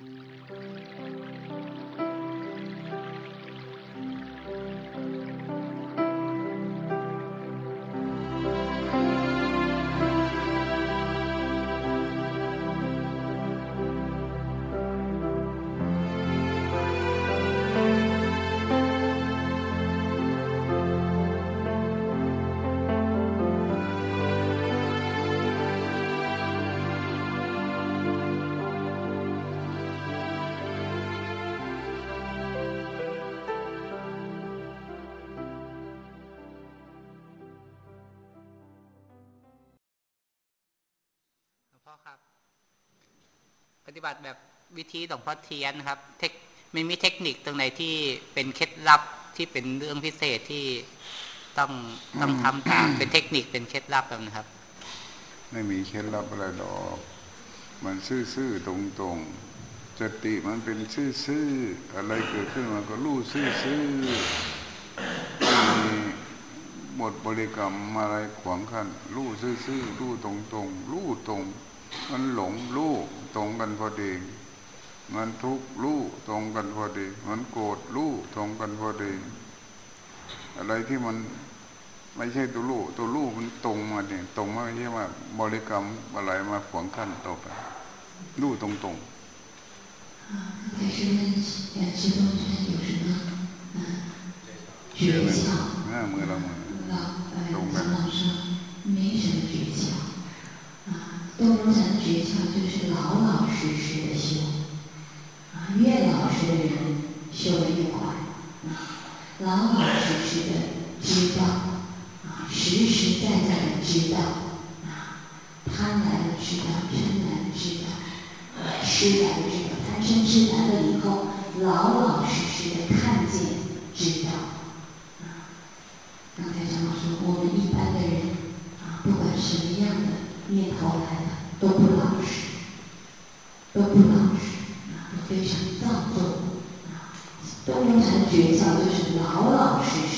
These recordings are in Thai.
พ่ ฏิบัติแบบวิธีหลวงพ่อเทียนครับเทคไม่มีเทคนิคตรงไหนที่เป็นเคล็ดลับที่เป็นเรื่องพิเศษที่ต้องต้องทำตามเป็นเทคนิคเป็นเคล็ดลับแบบนะครับ ไม่มีเคล็ดลับอะไรดอก มันซื่อๆตรงๆสติมันเป็นซื่อๆอะไรเกิดขึ้นมันก็รู้ซื่อๆไม่มีบทบริกรรมอะไรขวางขันรู้ซื่อๆรู้ตรงๆรู้ตรง มันหลงรู้ ตรงกันพอดี มันทุกข์รู้ตรงกันพอดี มันโกรธรู้ตรงกันพอดี อะไรที่มันไม่ใช่ตัวรู้ตัวรู้มันตรงมาเนี่ยตรงมาไม่ใช่ว่าบริกรรมอะไรมาขวางขั้นต่อไปรู้ตรงตรงชื่อเรามือตรงกัน 多罗禅的诀窍就是老老实实的修。啊，越老实的人修得越快。啊，老老实实的知道。啊，实实在在的知道。啊，贪来的知道，嗔来的知道，痴来的知道，贪嗔痴来了以后，老老实实的看见知道。刚才张老师，念头来了，都不老实，都不老实啊，都非常造作啊。东龙禅诀窍就是老老实，实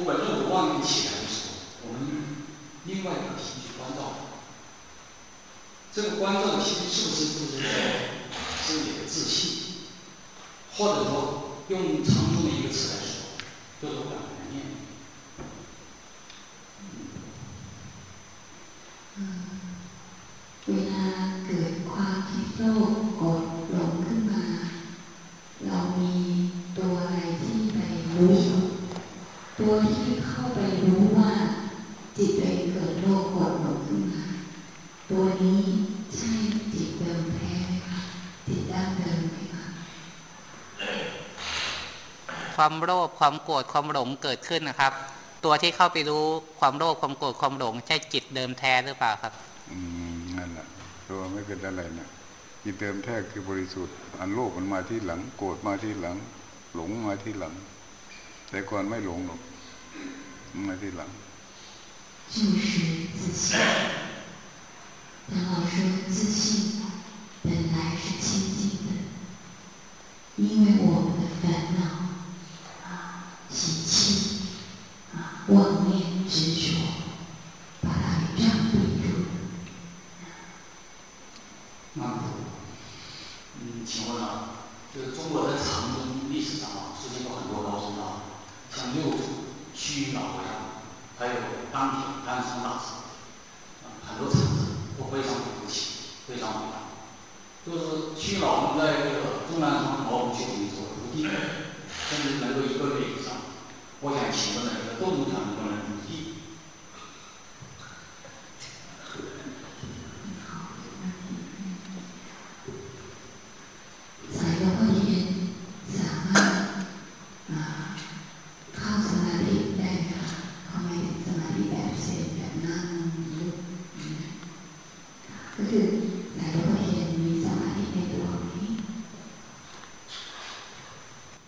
不管任何妄念起来的时候，我们另外一个心去关照。这个关照的心是不是就是说是你的自信？或者说用常用的一个词来说，叫做感念。 ความโลภความโกรธความหลงเกิดขึ้นนะครับ ตัวที่เข้าไปรู้ความโลภความโกรธความหลงใช่จิตเดิมแท้หรือเปล่าครับ อืมนั่นแหละตัวไม่เป็นอะไรนะจิตเติมแท้คือบริสุทธิ์ อันโลภมันมาที่หลัง โกรธมาที่หลัง หลงมาที่หลัง แต่ก่อนไม่หลงหรอกมันมาที่หลัง 就是自信。长老说，自信本来是清净的，因为我们的烦恼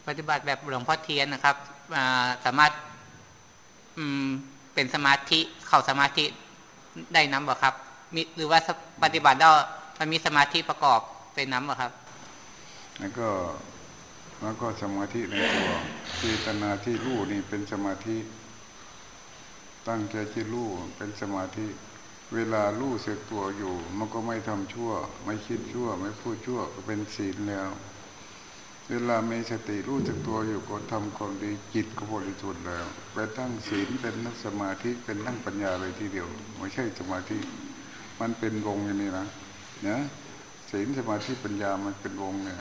ปฏิบัติแบบหลวงพ่อเทียนนะครับสามารถเป็นสมาธิเข้าสมาธิได้น้ำบ่ครับมีหรือว่าปฏิบัติแล้วมันมีสมาธิประกอบเป็นน้ำบ่ครับ แล้วก็แล้วก็สมาธิในตัวเจตนาที่รู้นี่เป็นสมาธิ ตั้งใจที่รู้เป็นสมาธิ เวลารู้เสกตัวอยู่ มันก็ไม่ทำชั่ว ไม่คิดชั่ว ไม่พูดชั่วก็เป็นศีลแล้ว เวลามีสติรู้จักตัวอยู่ก็ทำความดีจิตก็บริสุทธิ์แล้วไปตั้งศีลเป็นนักสมาธิเป็นนั่งปัญญาเลยทีเดียวไม่ใช่สมาธิ มันเป็นวงอย่างนี้นะนะศีลสมาธิปัญญามันเป็นวงเนี่ย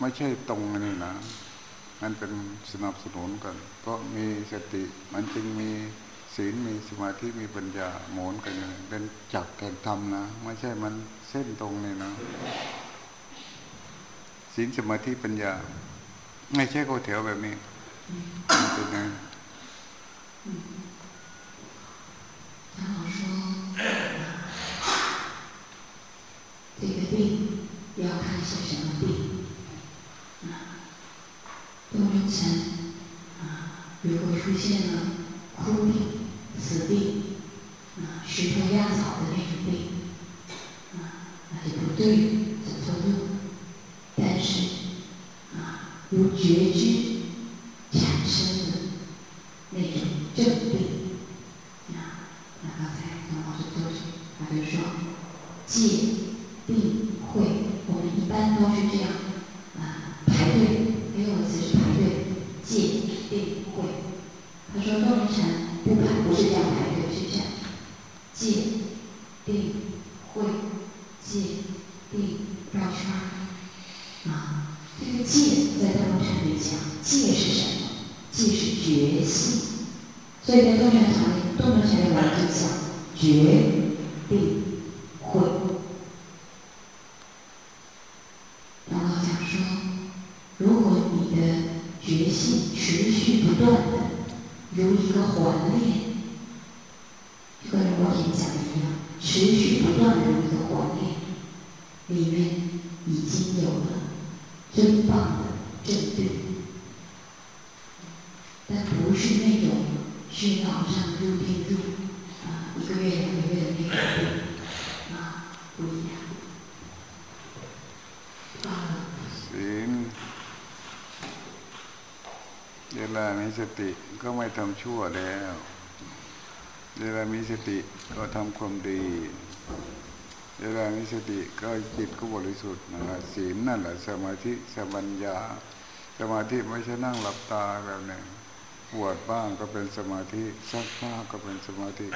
ไม่ใช่ตรงอันนี้นะ มันเป็นสนับสนุนกัน เพราะมีสติมันจึงมีศีลมีสมาธิมีปัญญาหมุนกันอย่างนี้เป็นจักรแก่งธรรมนะ ไม่ใช่มันเส้นตรงนี่นะ ศีลสมาธิปัญญา ไม่ใช่เขาแถวแบบนี้มันเป็นไง 然后说，这个病要看是什么病。啊，冬真禅啊，如果出现了枯病、死病， 持续不断的，如一个环链，就跟罗平讲的一样，持续不断的如一个环链，里面已经有了真棒的正对，但不是那种是脑上入定入啊一个月两个月的那种 สติก็ไม่ทำชั่วแล้ว เวลามีสติก็ทำความดี เวลามีสติก็จิตก็บริสุทธิ์นั่นแหละศีลนั่นแหละสมาธิสมัญญา สมาธิไม่ใช่นั่งหลับตาแบบหนึ่งปวดบ้างก็เป็นสมาธิซักผ้าก็เป็นสมาธิ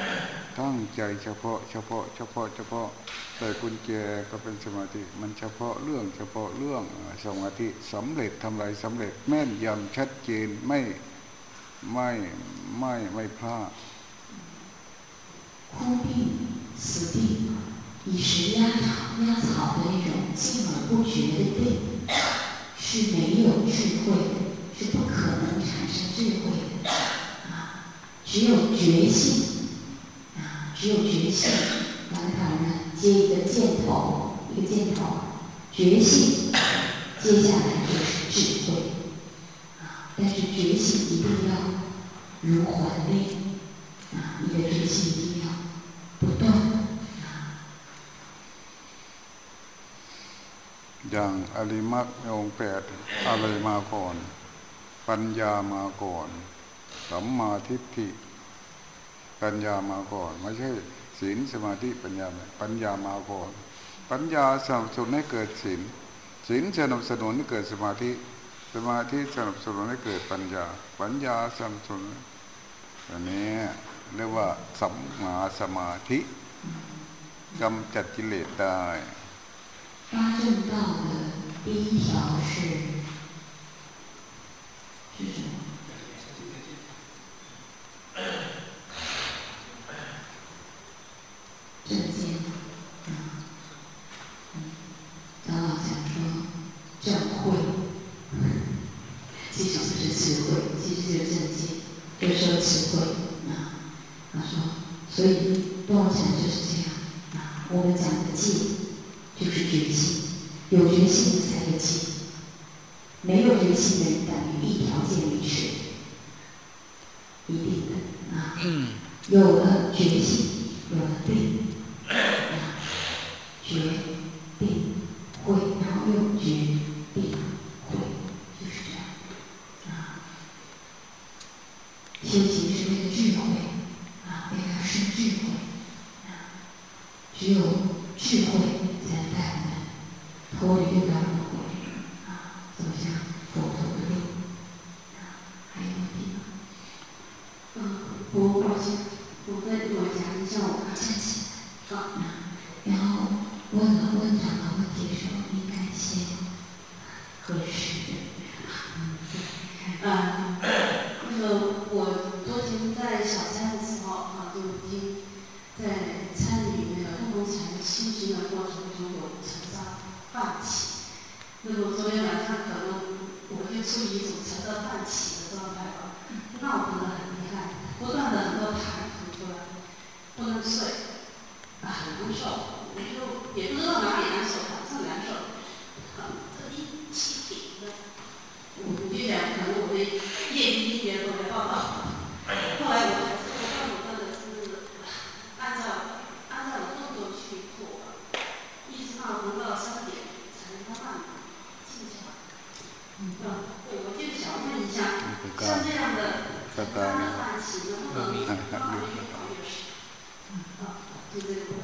ตั้งใจเฉพาะ เฉพาะ เฉพาะ เฉพาะใส่กุญแจก็เป็นสมาธิ มันเฉพาะเรื่องเฉพาะเรื่องสมาธิสำเร็จทำไรสำเร็จแม่นยำชัดเจนไม่ ไม่ไม่ไม่พลาด 枯病、死病、以石压草压草的那种静而不绝的病，是没有智慧的，是不可能产生智慧的啊！只有觉性啊，只有觉性。刚才看人接一个箭头，一个箭头，觉性，接下来就是智慧啊！ 但是觉性一定要如环链啊，你的觉性一定要不断啊。 อย่างอริมักในองค์แปดอะไรมาก่อน ปัญญามาก่อนสัมมาทิฏฐิปัญญามาก่อน ไม่ใช่ศีลสมาธิปัญญาไม่ปัญญามาก่อน ปัญญาสนับสนุนให้เกิดศีลศีลสนับสนุนให้เกิดสมาธิ สมาธิสนับสนุนให้เกิดปัญญา ปัญญาสนับสนุนอันนี้เรียกว่าสัมมาสมาธิกำจัดกิเลสได้ 八正道的第一条是 有决心。站起来走 Obrigado.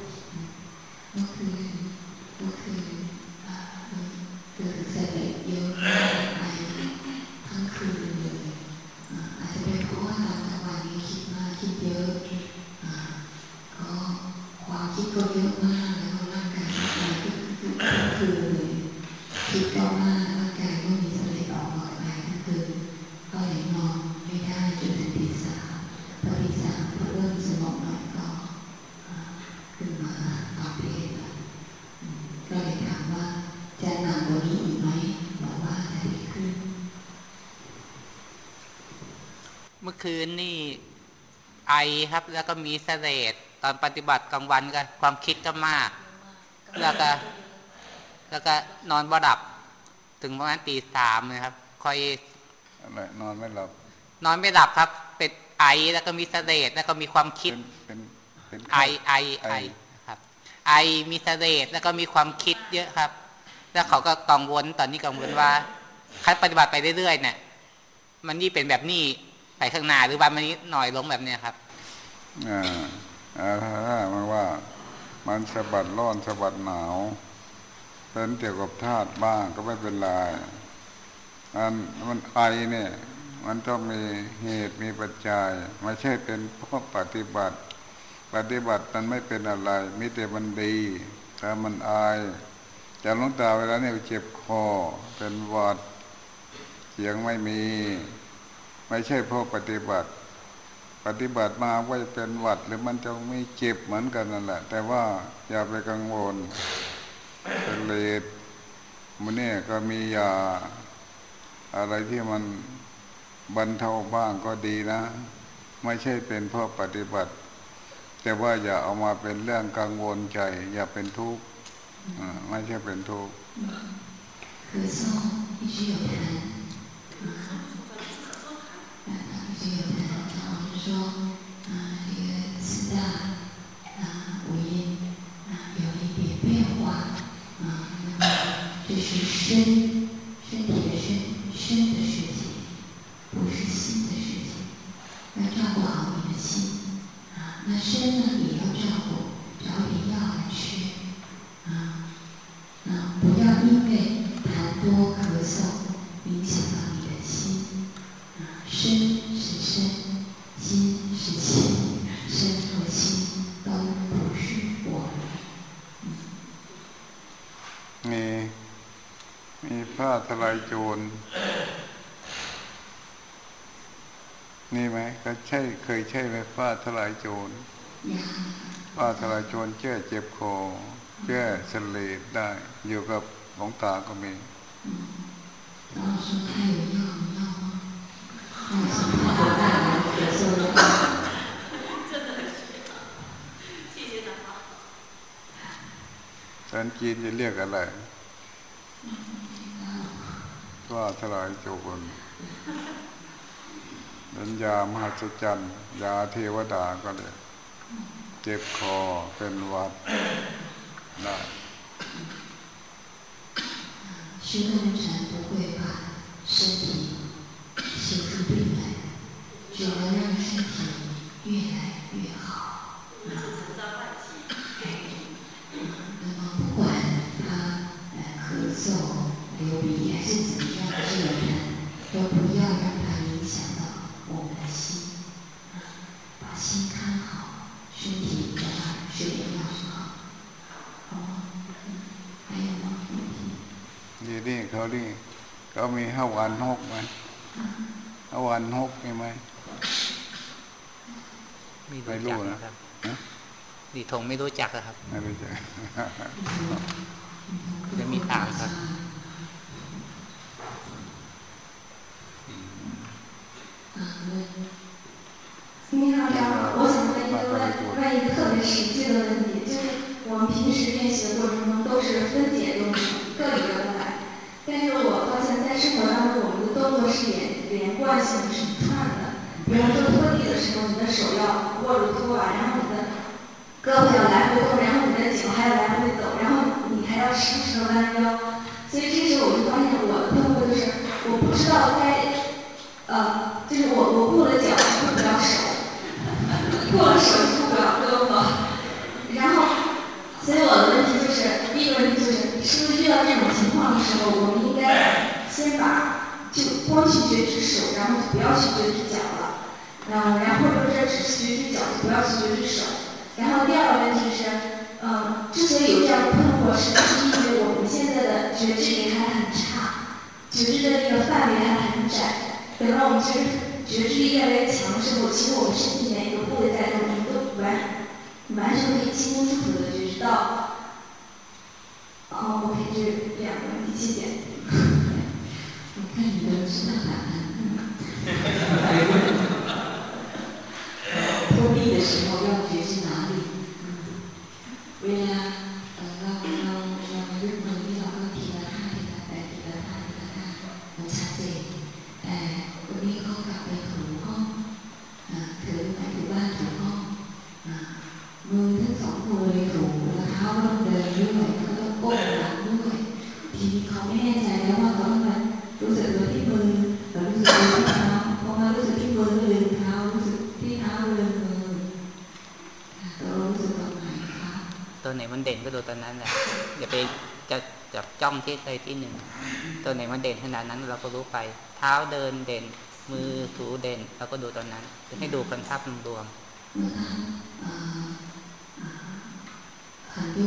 คืนนี่ไอครับ แล้วก็มีเสลดตอนปฏิบัติกลางวันก็ความคิดก็มาก แล้วก็ แล้วก็นอนบ่ดับ ถึงประมาณตีสามนะครับค่อยอะไรนอนไม่หลับ นอนไม่หลับครับ เป็นไอแล้วก็มีเสลดแล้วก็มีความคิดเป็นเป็นเป็นไอไอไอไอครับ ไอมีเสลดแล้วก็มีความคิดเยอะครับ แล้วเขาก็กังวลตอนนี้กังวลว่าคัดปฏิบัติไปเรื่อยๆเนี่ยมันนี่เป็นแบบนี้ ไปข้างหน้าหรือว่ามันนี้หน่อยลงแบบเนี้ยครับอ่าอ่าถ้ามันว่า มันสะบัดร้อนสะบัดหนาวเป็นเกี่ยวกับธาตุบ้างก็ไม่เป็นไรอันมันไอเนี่ย มันต้องมีเหตุมีปัจจัยไม่ใช่เป็นเพราะปฏิบัติ ปฏิบัติมันไม่เป็นอะไรมิแต่มันดีถ้ามันไอายแต่ลงตาเวลาเนี่ยเจ็บคอเป็นหวัดเสียงไม่มี ไม่ใช่เพราะปฏิบัติ ปฏิบัติมาว่าจะเป็นหวัด หรือมันจะไม่เจ็บเหมือนกันนั่นแหละ แต่ว่าอย่าไปกังวลเป็นเลดมันเนี่ยก็มียาอะไรที่มันบรรเทาบ้างก็ดีนะ ไม่ใช่เป็นเพราะปฏิบัติ แต่ว่าอย่าเอามาเป็นเรื่องกังวลใจ อย่าเป็นทุกข์อ่าไม่ใช่เป็นทุกข์ 这个朋友，说。 เคยใช้ไหมฟ้าทลายโจรฟ้าทลายโจรแชื่เจ็บคอแชื่อเลดได้ อยู่กับหลงตาก็มีตอนจีนจะเรียกอะไรว่าทลายโจร นัญญามหัศจรรย์ยาเทวดาก็เลยกเจ็บคอเป็นหวัดได้ 修道人不会把身体修出病来，只能让身体越来越好。成长换气。那么不管他呃咳嗽、流鼻还是怎么样自然，都不要让 นี่นี่เขานี่เขามีห้าวันหกไหมห้าวันหกมีไหมไม่รู้นะดีทงไม่รู้จักอะครับ ไม่รู้จักจะมีถามครับ啊，生活当中，我们的动作是连连贯性的，是一串的。比方说拖地的时候，你的手要握住拖把，然后你的胳膊要来回动，然后你的脚还要来回走，然后你还要时不时的弯腰。所以这时候我就发现我的困惑就是，我不知道该，呃，就是我我过了脚，过不了手。过了手顾不了胳膊，然后，所以我的问题就是，第一个问题就是，是不是遇到这种情况的时候，我们应该先把就光去觉知手，然后就不要去觉知脚了，嗯，然后或者说只是觉知脚，就不要去觉知手。然后第二个问题是，嗯，之所以有这样的困惑，是因为我们现在的觉知力还很差，觉知的那个范围还很窄。等到我们觉知觉知力越来越强之后，其实我们身体每一个部位在动，我们都完完全可以清清楚楚的觉知到。哦，OK，这两个问题，谢谢。 ที่ใดที่หนึ่ง ตัวไหนมันเด่นขนาดนั้นเราก็รู้ไป เท้าเดินเด่น มือถูเด่นเราก็ดูตัวนั้นให้ดูกันภาพรวม 那他呃啊很多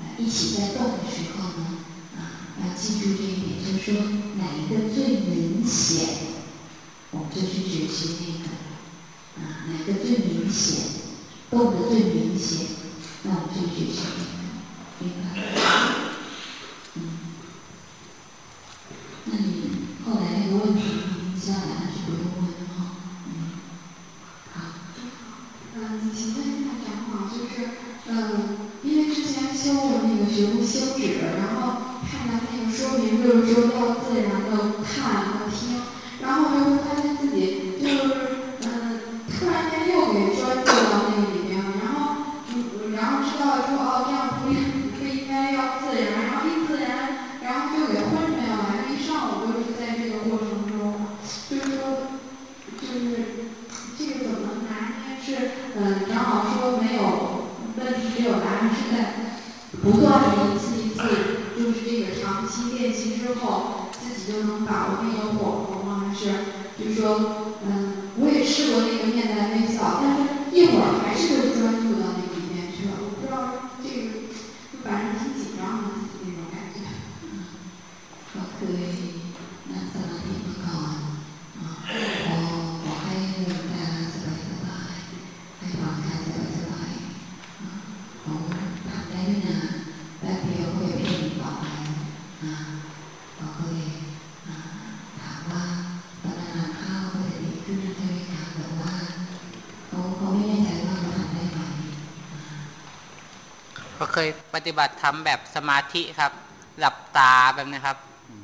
呃一起在动的时候呢，啊要记住这一点，就是说哪一个最明显，我们就去执行那个，啊哪个最明显，动的最明显，那我们就执行那个，明白？ 问题你下来还是不问一会 ปฏิบัติทำแบบสมาธิครับ หลับตาแบบนี้ครับ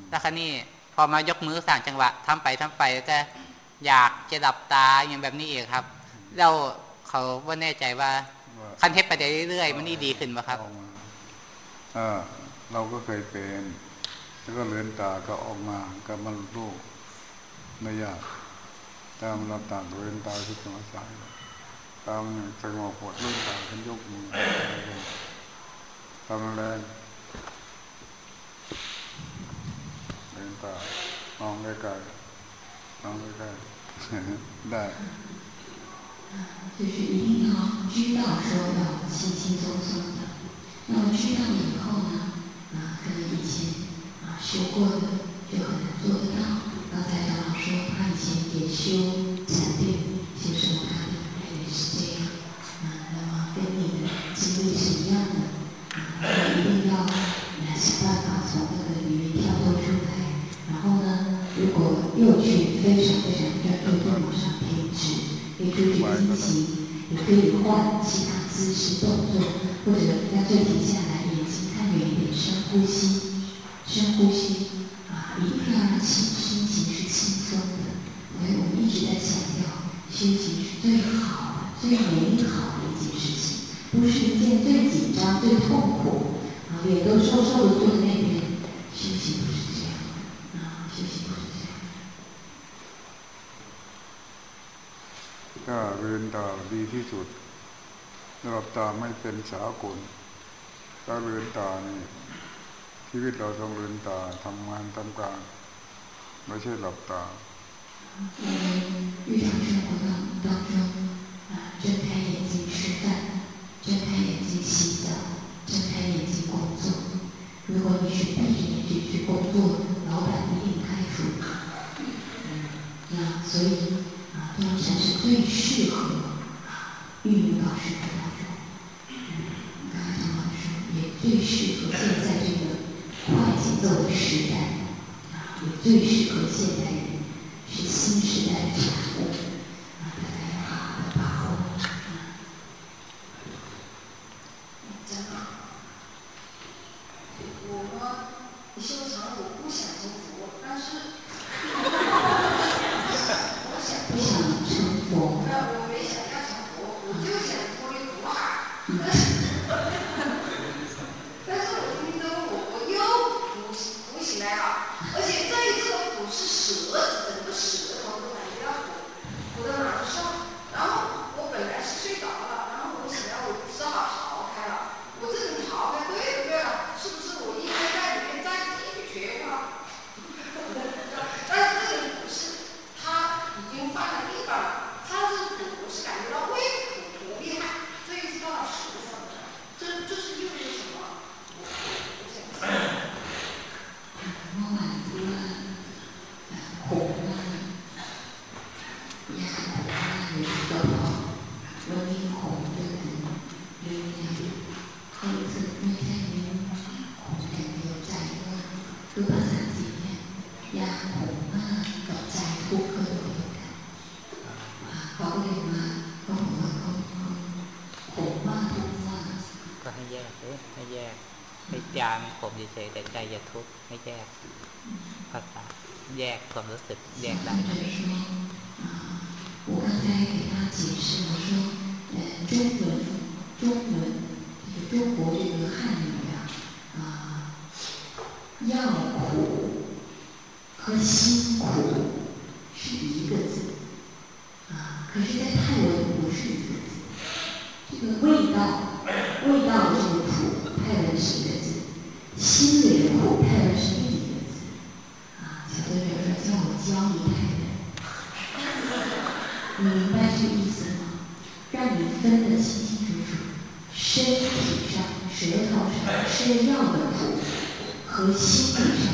แล้วครนี่พอมายกมือสั่งจังหวะทำไปทำไปก็อยากจะหลับตาอย่างแบบนี้เองครับ เราเขาว่าแน่ใจว่าว่าคันเทปไปเรื่อยๆมันนี่ดีขึ้นไหมครับออกมาเออเราก็เคยเป็นแล้วก็เลือนตาก็ออกมาก็มันรู้ไม่ยากตามเราต่างเลือนตาที่สมาสายตามสงบปวดเลือนตาขึ้นยกมือ ทำแรงเลือนตามองใกล้ๆมองใกล้ๆ ได้ 就是一定要知道说要轻轻松松的。那么知道了以后呢，啊，可能以前啊修过的就很难做得到。刚才长老说他以前也修禅定， 心情，也可以换其他姿势动作，或者干脆停下来，眼睛看远一点，深呼吸，深呼吸，啊，一定要让心心情是轻松的。所以我们一直在强调，心情是最好、最美好的一件事情，不是一件最紧张、最痛苦，啊，脸都瘦瘦的做那个 ถ้าเรียนตาดีที่สุดหลับตาไม่เป็นสากลถ้าเรียนตานี่ชีวิตเราต้องเรียนตาทำงานทำการไม่ใช่หลับตา 适合运用到生活当中。刚才老师，也最适合现在这个快节奏的时代，也最适合现在 แต่ใจอย่าทุกข์ให้แยกภาษาแยกความรู้สึกแยกได้ 就是说，啊，我刚才给他解释了说，呃，中文，中文，这个中国这个汉语啊，啊，要苦和辛苦是一个字，啊，可是，在泰文不是一个字，这个味道，味道的这个苦，泰文是一个字， 心里的苦，太太是另一个字。啊，小队长说叫我教你太太，你明白这个意思吗？让你分得清清楚楚，身体上、舌头上吃药的苦和心理上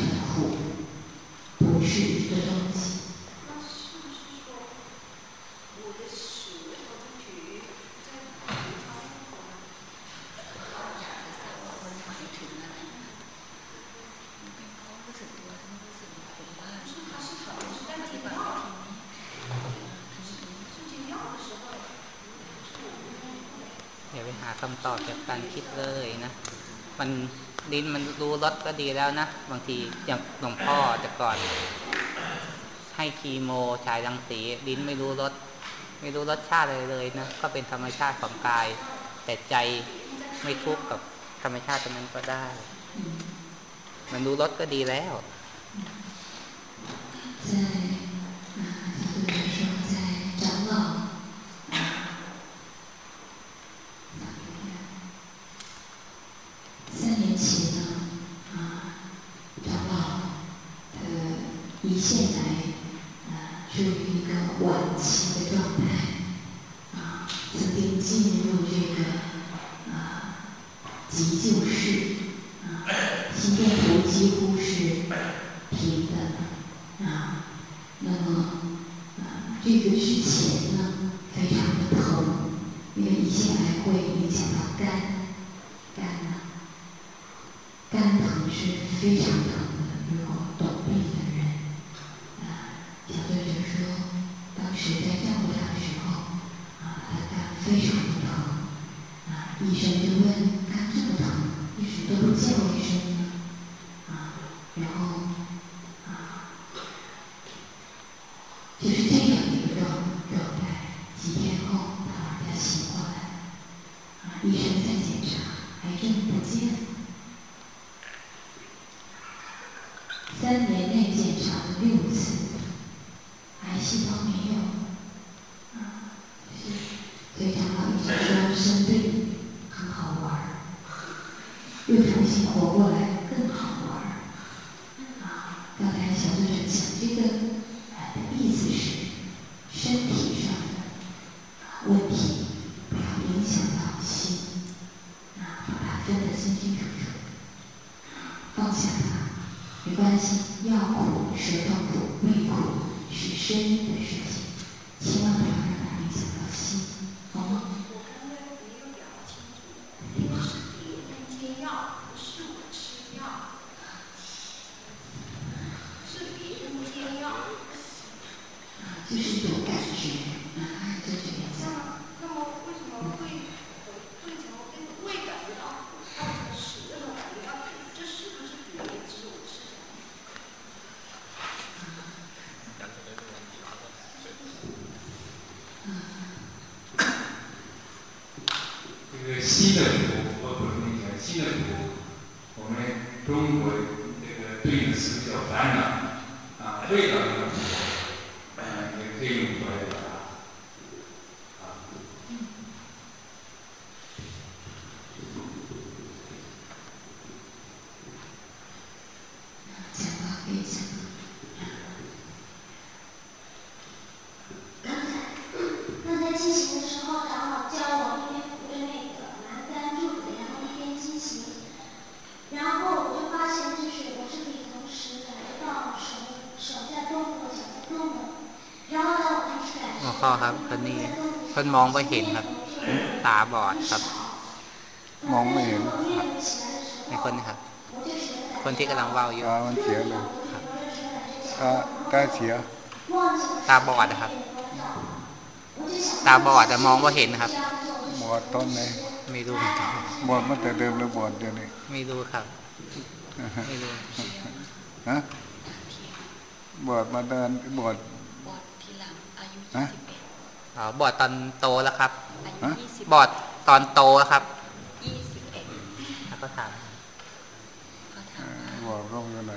อย่าไปหาคำตอบจากการคิดเลยนะมันดินมันรู้รสก็ดีแล้วนะ บางทีอย่างหลวงพ่อแต่ก่อน ให้คีโมฉายรังสีดินไม่รู้รสไม่รู้รสชาติอะไรเลยนะก็เป็นธรรมชาติของกาย แต่ใจไม่ทุกข์กับธรรมชาติตรงนั้นก็ได้ มันรู้รสก็ดีแล้ว在啊，他肝 พ่อครับคนนี้คนมองไม่เห็นครับ ตาบอดครับ มองไม่เห็นในคนนี้ครับ คนที่กำลังเว้าอยู่ตามันเสียเลยตาตาเสีย ตาบอดนะครับ ตาบอดแต่มองว่าเห็นครับ บอดตอนไหนไม่รู้เหมือนกันบอดมาแต่เดิมหรือบอดเดี๋ยวนี้ไม่รู้ครับไม่รู้ฮะบอดมาเดินบอดบอดทีหลังอายุฮะ21 อ๋อบอดตอนโตแล้วครับอายุฮะ20บอดตอนโตแล้วครับ21แล้วก็ถามเขาถาเอ่มอว่าบอดก็ไม่เป็นไร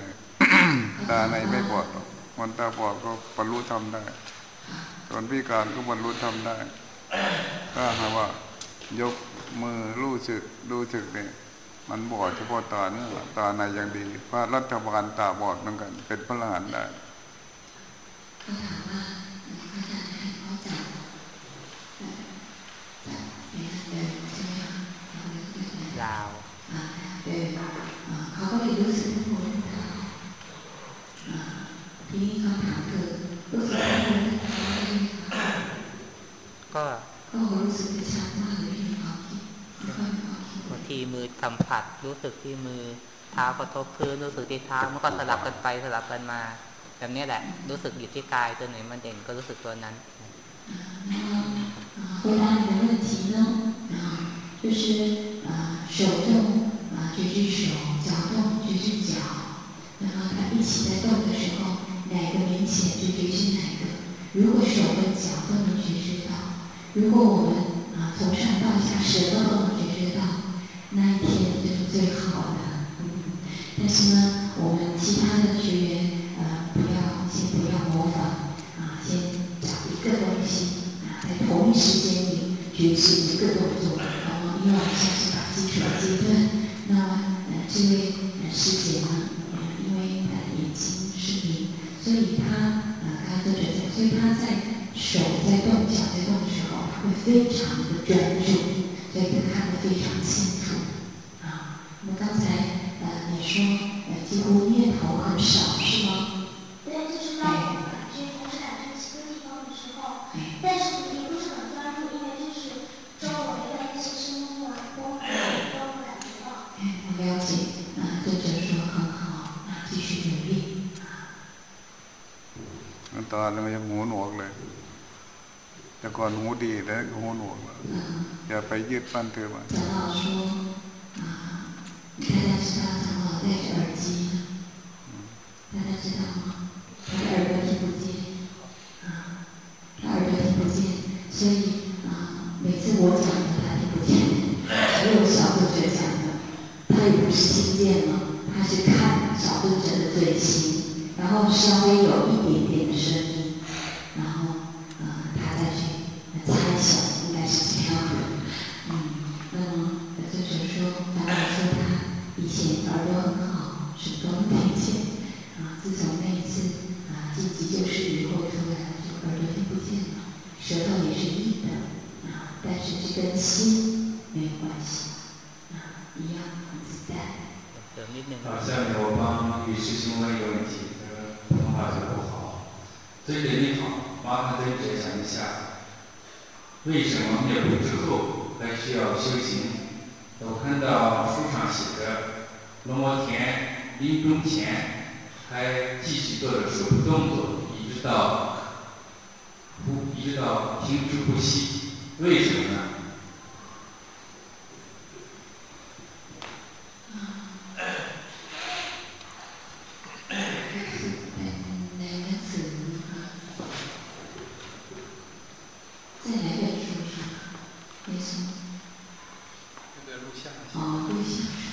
ตาในไม่บอดหรอกมันตาบอดก็บรรลุธรรมได้ส่วนพิการก็บรรลุธรรมได้ถ้าหากว่ายกมือรู้สึกรู้สึกเนี่ยมันบอดเฉพาะตาเนื้อตาในอย่างดี พระรัฐบาลตาบอดเหมือนกัน เป็นพระอรหันต์ได้ เขาถามว่าพระอาจารย์ให้เขาจับจับเวลาเดินใช่ไหมคะเราเดินเดิน ยาว อ่าเดินอ่าเขาก็เลยรู้สึกทั้งหัวทั้งเท้าอ่าทีนี้คำถามคือรู้สึกทั้งหัวทั้งเท้าได้ไหมคะ ก็ ก็รู้สึกได้ชัดมากเลยในความคิดไม่ค่อยมีความคิด บางทีมือสัมผั ส รู้สึกที่มือเท้ากระทบพื้นรู้สึกที่เท้ามันก็สลับกันไปสลับกันมาแบบนี้แหละ รู้สึกอยู่ที่กายตัวไหนมันเด่นก็รู้สึกตัวนั้น 啊，那么啊，回答你的问题呢，啊， 就是啊手动啊觉知手，脚动觉知脚，然后它一起在动的时候，哪个明显就觉知哪个。如果手跟脚都能觉知到，如果我们啊从上到下舌头都能觉知到，那一天就是 最好的。嗯，但是呢，我们其他的学员呃不要先不要模仿啊，先找一个东西啊，在同一时间里学习一个动作，然后因为我们现在是把基础阶段，那么呃这位师姐呢，因为她的眼睛失明，所以她呃刚刚作者讲，所以她在手在动、脚在动的时候，她会非常的专注，所以她看得非常清楚。说呃几乎念头很少是吗？对，就是当我们感觉同时感觉几个地方的时候，但是也不是很专注，因为就是周围的那些声音啊、光啊都感觉到。哎，我了解啊，作者说很好啊，继续努力啊。 น้ำตาเนี่ยมันยังหูหนวกเลย แต่ก่อนหูดีแล้วก็หูหนวกแล้ว 嗯。 อย่าไปยึดมั่นถือมัน 下。啊，跪。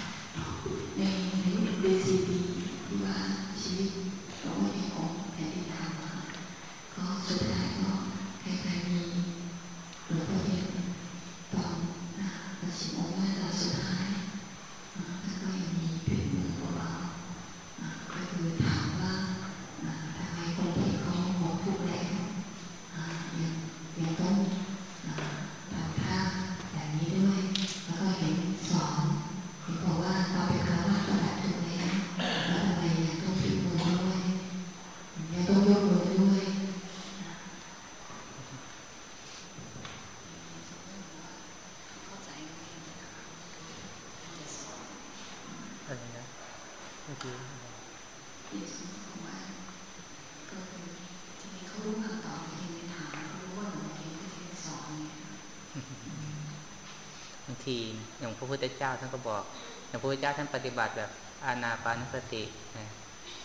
ีอย่างพระพุทธเจ้าท่านก็บอกอย่างพระพุทธเจ้าท่านปฏิบัติแบบอานาปานสตินะ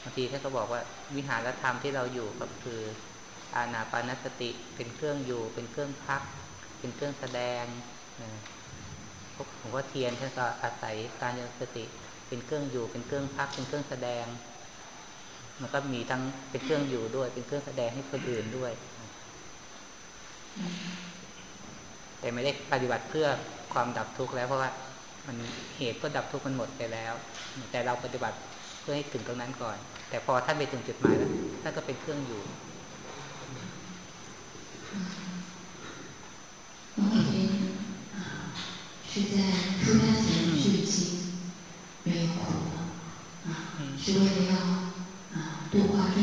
บางทีท่านก็บอกว่าวิหารธรรมที่เราอยู่ก็คืออานาปานสติเป็นเครื่องอยู่ เป็นเครื่องพัก เป็นเครื่องแสดงนะพวกหลวงพ่อเทียนท่านก็อาศัยการเจริญสติ เป็นเครื่องอยู่ เป็นเครื่องพัก เป็นเครื่องแสดง มันก็มีทั้งเป็นเครื่องอยู่ด้วย เป็นเครื่องแสดงให้คนอื่นด้วย แต่ไม่ได้ปฏิบัติเพื่อ ความดับทุกข์แล้วเพราะว่ามันเหตุก็ดับทุกข์มันหมดไปแล้ว แต่เราปฏิบัติเพื่อให้ถึงตรงนั้นก่อน แต่พอท่านไปถึงจุดหมายแล้วท่านก็เป็นเครื่องอยู่ 我每天啊是在出家前至今没有苦了啊，是为了要啊度化众